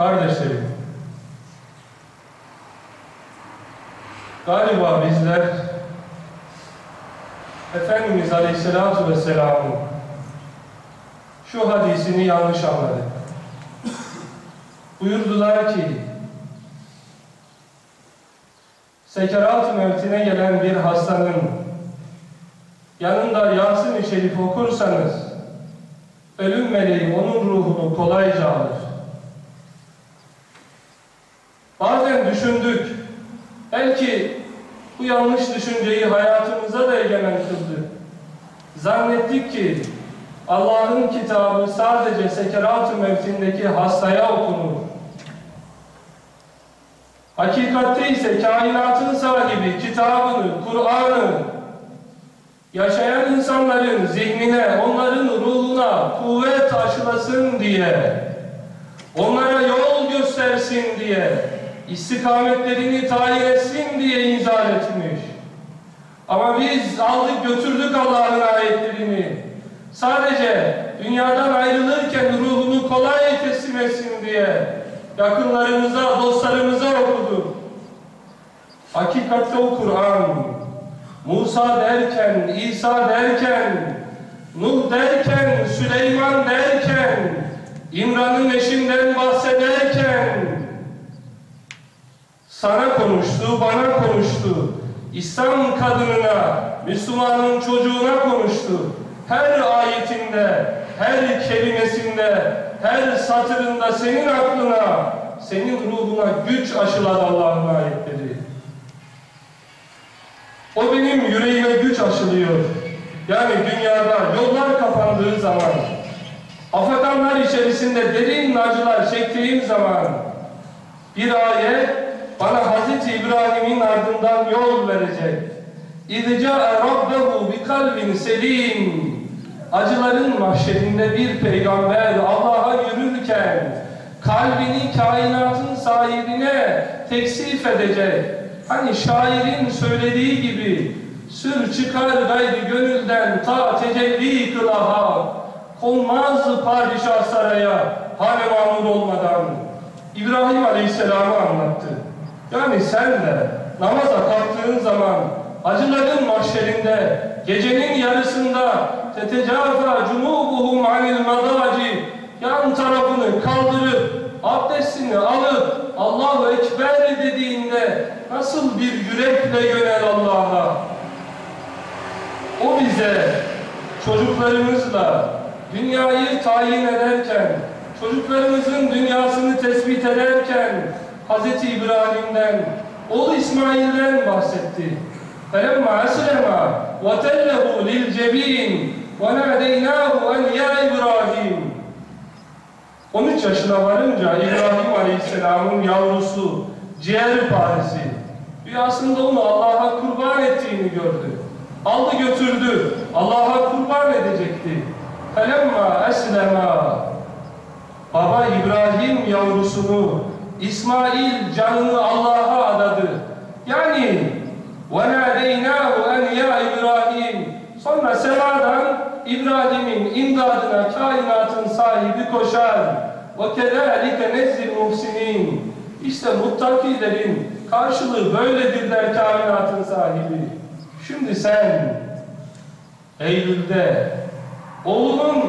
Kardeşlerim, galiba bizler Efendimiz Aleyhisselatü Vesselam'ın şu hadisini yanlış anladık. Buyurdular ki, sekerat mevtine gelen bir hastanın yanında Yasin-i Şerif okursanız, ölüm meleği onun ruhunu kolayca alır. Düşündük, belki bu yanlış düşünceyi hayatımıza da egemen kıldı. Zannettik ki Allah'ın kitabı sadece sekerat-ı mevtindeki hastaya okunur. Hakikatte ise kainatın sahibi kitabını, Kur'an'ı yaşayan insanların zihnine, onların ruhuna kuvvet aşılasın diye, onlara yol göstersin diye, istikametlerini tayin etsin diye inzal etmiş. Ama biz aldık götürdük Allah'ın ayetlerini. Sadece dünyadan ayrılırken ruhunu kolay teslim etsin diye yakınlarımıza, dostlarımıza okuduk. Hakikatte o Kur'an, Musa derken, İsa derken, Nuh derken, Süleyman derken, İmran'ın eşinden bahsederken, sana konuştu, bana konuştu. İslam kadınına, Müslümanın çocuğuna konuştu. Her ayetinde, her kelimesinde, her satırında senin aklına, senin ruhuna güç aşıladı Allah'ın ayetleri. O benim yüreğime güç aşılıyor. Yani dünyada yollar kapandığı zaman, afakanlar içerisinde derin acılar çektiğim zaman, bir ayet bana Hz. İbrahim'in ardından yol verecek. İzca'a rabbehu bi kalbin selim. Acıların mahşerinde bir peygamber Allah'a yürürken kalbini kainatın sahibine teksif edecek. Hani şairin söylediği gibi sür çıkar gayri gönülden ta tecelli kılaha konmaz padişah saraya hane mamur olmadan İbrahim Aleyhisselam'ı anlattı. Yani sen de namaza kalktığın zaman acıların mahşerinde gecenin yarısında tetecafa cunubuhum anil madaci yan tarafını kaldırıp abdestini alıp Allahu Ekber dediğinde nasıl bir yürekle yönel Allah'a? O bize çocuklarımızla dünyayı tayin ederken çocuklarımızın dünyasını tespit ederken Hz. İbrahim'den, oğlu İsmail'den bahsetti. فَلَمَّا أَسْلَمَا وَتَلَّهُ لِلْجَب۪ينَ وَنَادَيْنَاهُ اَنْ يَا İbrahim 13 yaşına varınca İbrahim Aleyhisselam'ın yavrusu, ciğer parisi, rüyasında onu Allah'a kurban ettiğini gördü. Aldı götürdü, Allah'a kurban edecekti. فَلَمَّا أَسْلَمَا Baba İbrahim yavrusunu İsmail canını Allah'a adadı. Yani وَنَادَيْنَاهُ اَنْ ya İbrahim Sonra semadan İbrahim'in imdadına kainatın sahibi koşar. وَكَذَٰلِكَ نَزِّ الْمُحْسِنِينَ İşte muttakilerin karşılığı böyledir der kainatın sahibi. Şimdi sen Eylül'de oğlunun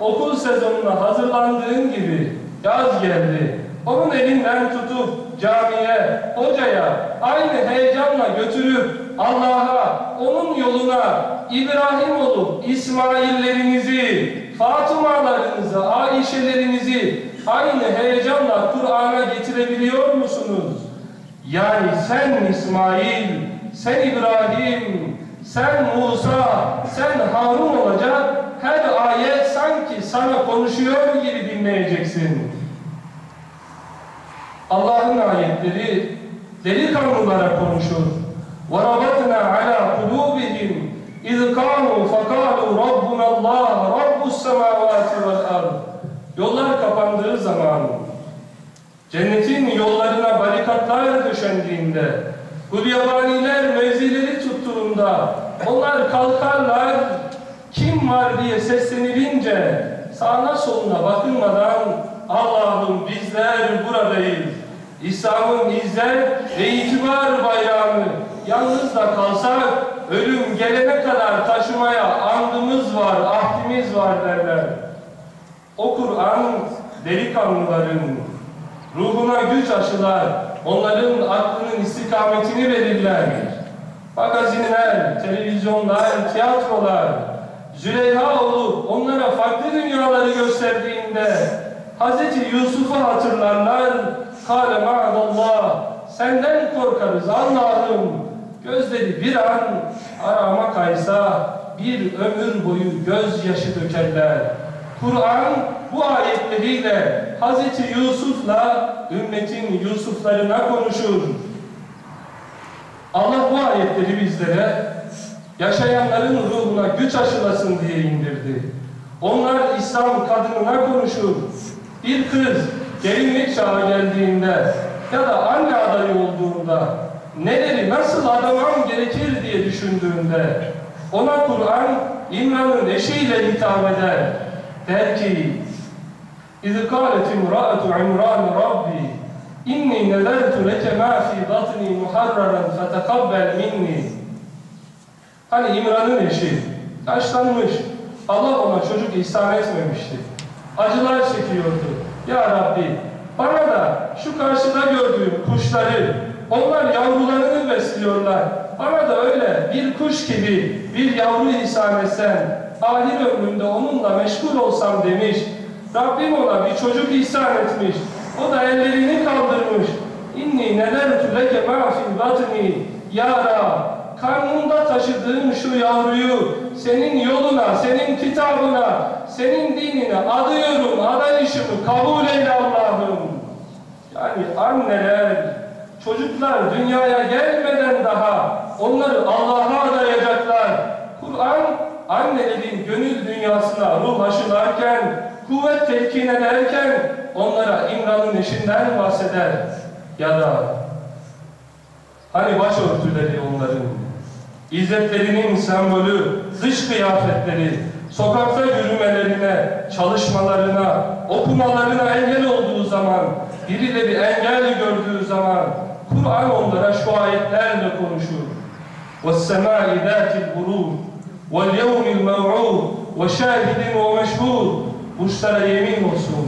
okul sezonuna hazırlandığın gibi yaz geldi. onun elinden tutup camiye, hocaya aynı heyecanla götürüp Allah'a, onun yoluna İbrahim olup İsmaillerinizi, Fatımalarınızı, Ayşelerinizi aynı heyecanla Kur'an'a getirebiliyor musunuz? Yani sen İsmail, sen İbrahim, sen Musa, sen Harun olacak her ayet sanki sana konuşuyor gibi dinleyeceksin Allah'ın ayetleri delikanlılara konuşur. وَرَبَطْنَا عَلَى قُلُوبِهِمْ اِذْ قَالُوا فَقَالُوا رَبُّنَا اللّٰهِ رَبُّ السَّمَاوَاتِ وَالْأَرْضِ Yollar kapandığı zaman, cennetin yollarına barikatlar döşendiğinde, Gulyabaniler mevzileri tuttuğunda, onlar kalkarlar, kim var diye seslenilince, sağına soluna bakılmadan Allah'ım bizler buradayız. İslam'ın izzet ve itibar bayrağını yalnız da kalsak ölüm gelene kadar taşımaya andımız var, ahdimiz var derler. O Kur'an delikanlıların ruhuna güç aşılar, onların aklının istikametini belirler. Magazinler, televizyonlar, tiyatrolar, Züleyha olup onlara farklı dünyaları gösterdiğinde Hz. Yusuf'u hatırlarlar. Kâle ma'adallah, senden korkarız Allah'ım. Gözleri bir an arama kaysa bir ömür boyu gözyaşı dökerler. Kur'an bu ayetleriyle Hz. Yusuf'la ümmetin Yusuflarına konuşur. Allah bu ayetleri bizlere yaşayanların ruhuna güç aşılasın diye indirdi. Onlar İslam kadınına konuşur. Bir kız gelinlik çağı geldiğinde ya da anne adayı olduğunda neleri nasıl aramam gerekir diye düşündüğünde ona Kur'an İmran'ın eşiyle hitap eder. Der ki اِذْ قَالَتْ اِمْرَأَةُ عِمْرَانِ رَبِّي اِنِّي نَذَرْتُ لَكَ مَا فِي بَطْنِي مُحَرَّرًا فَتَقَبَّلْ مِنِّي Hani İmran'ın eşi yaşlanmış. Allah ona çocuk ihsan etmemişti. Acılar çekiyordu. Ya Rabbi bana da şu karşıda gördüğüm kuşları onlar yavrularını besliyorlar. Bana da öyle bir kuş gibi bir yavru ihsan etsen ahir ömrümde onunla meşgul olsam demiş. Rabbim ona bir çocuk ihsan etmiş. O da ellerini kaldırmış. İnni nedertu leke ma fil batni ya Rab karnında taşıdığın şu yavruyu senin yoluna, senin kitabına, senin dinine adıyorum, adayışımı kabul eyle Allah'ım. Yani anneler, çocuklar dünyaya gelmeden daha onları Allah'a adayacaklar. Kur'an annelerin gönül dünyasına ruh aşılarken, kuvvet telkin ederken onlara İmran'ın eşinden bahseder. Ya da hani başörtüleri onların, İzzetlerinin sembolü, dış kıyafetleri, sokakta yürümelerine, çalışmalarına, okumalarına engel olduğu zaman, birileri engel gördüğü zaman, Kur'an onlara şu ayetlerle konuşur. وَالسَّمَاءِ ذَاتِ الْبُرُوجِ وَالْيَوْمِ الْمَوْعُودِ وَشَاهِدٍ وَمَشْهُودٍ Burçlara yemin olsun,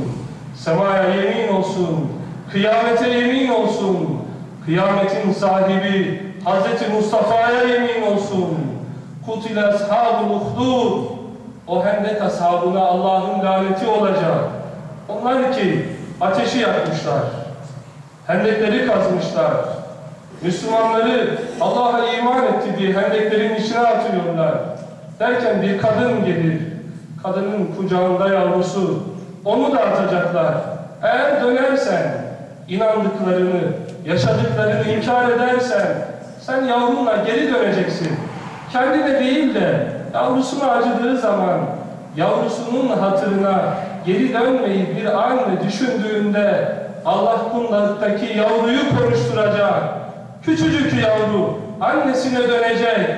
semaya yemin olsun, kıyamete yemin olsun, kıyametin sahibi Hz. Mustafa'ya yemin olsun. Kutile ashab-ı uhdud. O hendek ashabına Allah'ın laneti olacak. Onlar ki ateşi yakmışlar. Hendekleri kazmışlar. Müslümanları Allah'a iman etti diye hendeklerin içine atıyorlar. Derken bir kadın gelir. Kadının kucağında yavrusu. Onu da atacaklar. Eğer dönersen, inandıklarını, yaşadıklarını inkar edersen, sen yavrunla geri döneceksin. Kendine değil de yavrusuna acıdığı zaman yavrusunun hatırına geri dönmeyi bir anne düşündüğünde Allah kundaktaki yavruyu konuşturacak. Küçücük yavru annesine dönecek.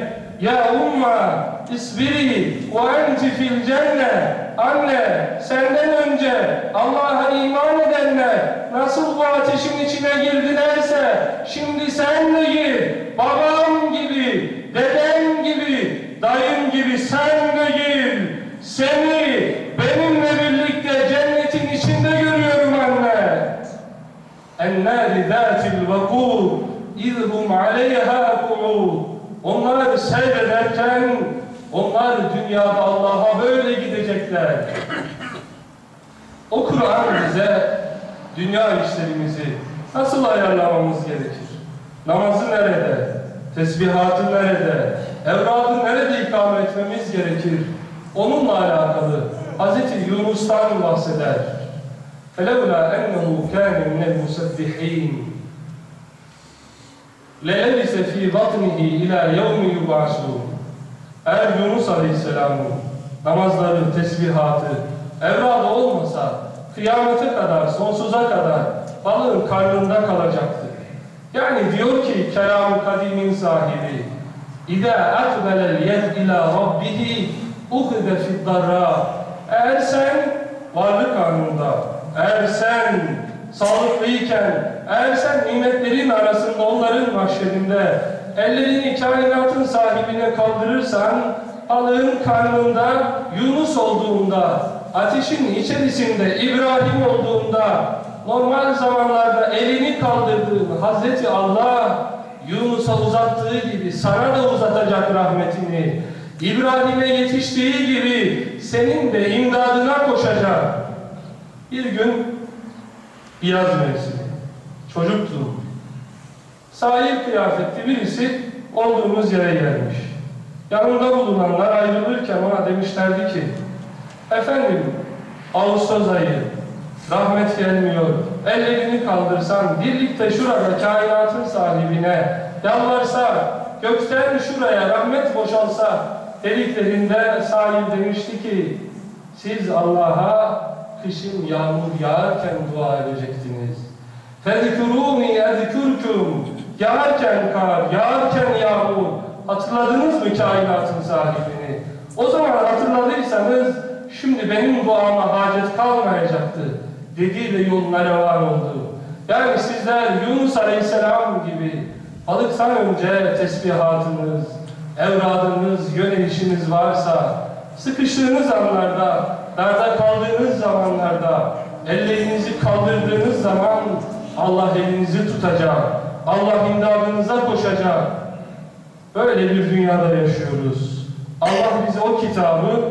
Ya umma isbiri ve enti fil cenne anne senden önce Allah'a iman edenler nasıl bu ateşin içine girdilerse şimdi sen de gir babam gibi dedem gibi dayım gibi sen de gir. Seni benimle birlikte cennetin içinde görüyorum anne. Ennâri zâtil vakûr izhum aleyhâ ku'ûd onlara bir seyrederken onlar dünyada Allah'a böyle gidecekler. O Kur'an bize dünya işlerimizi nasıl ayarlamamız gerekir? Namazı nerede? Tesbihatı nerede? Evradı nerede ikame etmemiz gerekir? Onunla alakalı Hz. Yunus'tan bahseder. فَلَوْلَا أَنَّهُ كَانَ مِنَ الْمُسَبِّحِينَ لَلَبِسَ ف۪ي بَطْنِهِ اِلَى يَوْمِ يُبْعَسُونَ eğer Yunus Aleyhisselam'ın namazları, tesbihatı evladı olmasa kıyamete kadar, sonsuza kadar balığın karnında kalacaktı. Yani diyor ki kelam-ı kadimin sahibi İde akbelel yed ila rabbihi uhide fiddarra Eğer sen varlık anında, eğer sen sağlıklıyken, eğer sen nimetlerin arasında onların mahşerinde ellerini kainatın sahibine kaldırırsan, balığın karnında Yunus olduğunda, ateşin içerisinde İbrahim olduğunda, normal zamanlarda elini kaldırdığın Hazreti Allah, Yunus'a uzattığı gibi sana da uzatacak rahmetini. İbrahim'e yetiştiği gibi senin de imdadına koşacak. Bir gün yaz mevsimi. Çocuktum Sahip kıyafetli birisi olduğumuz yere gelmiş. Yanında bulunanlar ayrılırken ona demişlerdi ki Efendim Ağustos ayı rahmet gelmiyor. Ellerini kaldırsan birlikte şurada kainatın sahibine yalvarsa gökten şuraya rahmet boşalsa dediklerinde sahip demişti ki siz Allah'a kışın yağmur yağarken dua edecektiniz. فَذْكُرُونِ اَذْكُرْكُمْ Yağarken kar, yağarken yağmur. Hatırladınız mı kainatın sahibini? O zaman hatırladıysanız şimdi benim duama hacet kalmayacaktı. Dediği de yoluna revan oldu. Yani sizler Yunus Aleyhisselam gibi balıktan önce tesbihatınız, evradınız, yönelişiniz varsa, sıkıştığınız anlarda, darda kaldığınız zamanlarda, ellerinizi kaldırdığınız zaman Allah elinizi tutacak, Allah imdadınıza koşacak. Böyle bir dünyada yaşıyoruz. Allah bize o kitabı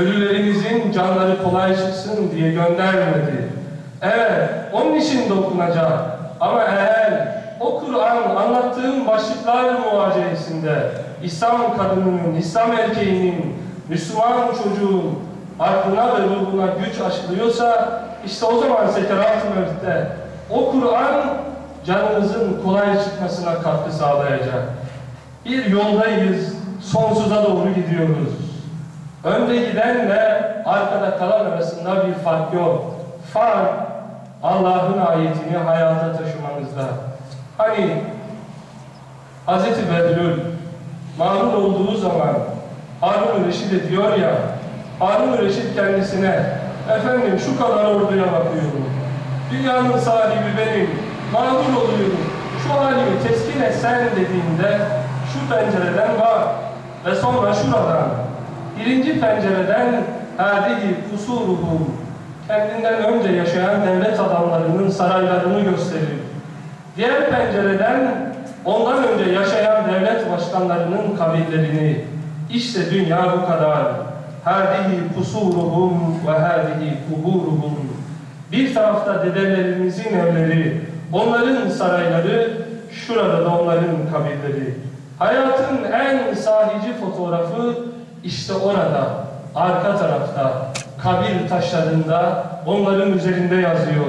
ölülerimizin canları kolay çıksın diye göndermedi. Evet, onun için de okunacak. Ama eğer o Kur'an anlattığım başlıklar muhaceyesinde İslam kadınının, İslam erkeğinin, Müslüman çocuğun aklına ve ruhuna güç aşılıyorsa işte o zaman sekerat-ı o Kur'an canınızın kolay çıkmasına katkı sağlayacak. Bir yoldayız, sonsuza doğru gidiyoruz. Önde gidenle arkada kalan arasında bir fark yok. Fark Allah'ın ayetini hayata taşımanızda. Hani Hz. Bedrül mağrur olduğu zaman Harun-ı Reşid'e diyor ya Harun-ı Reşid kendisine efendim şu kadar orduya bakıyorum. Dünyanın sahibi benim. Mağrur oluyorum. Şu halimi teskin etsen dediğinde şu pencereden bak ve sonra şuradan birinci pencereden hâdihi kusuruhum kendinden önce yaşayan devlet adamlarının saraylarını gösterir. Diğer pencereden ondan önce yaşayan devlet başkanlarının kabirlerini işte dünya bu kadar. Hâdihi kusuruhum ve hâdihi kuburuhum bir tarafta dedelerimizin evleri, onların sarayları, şurada da onların kabirleri. Hayatın en sahici fotoğrafı işte orada, arka tarafta, kabir taşlarında onların üzerinde yazıyor.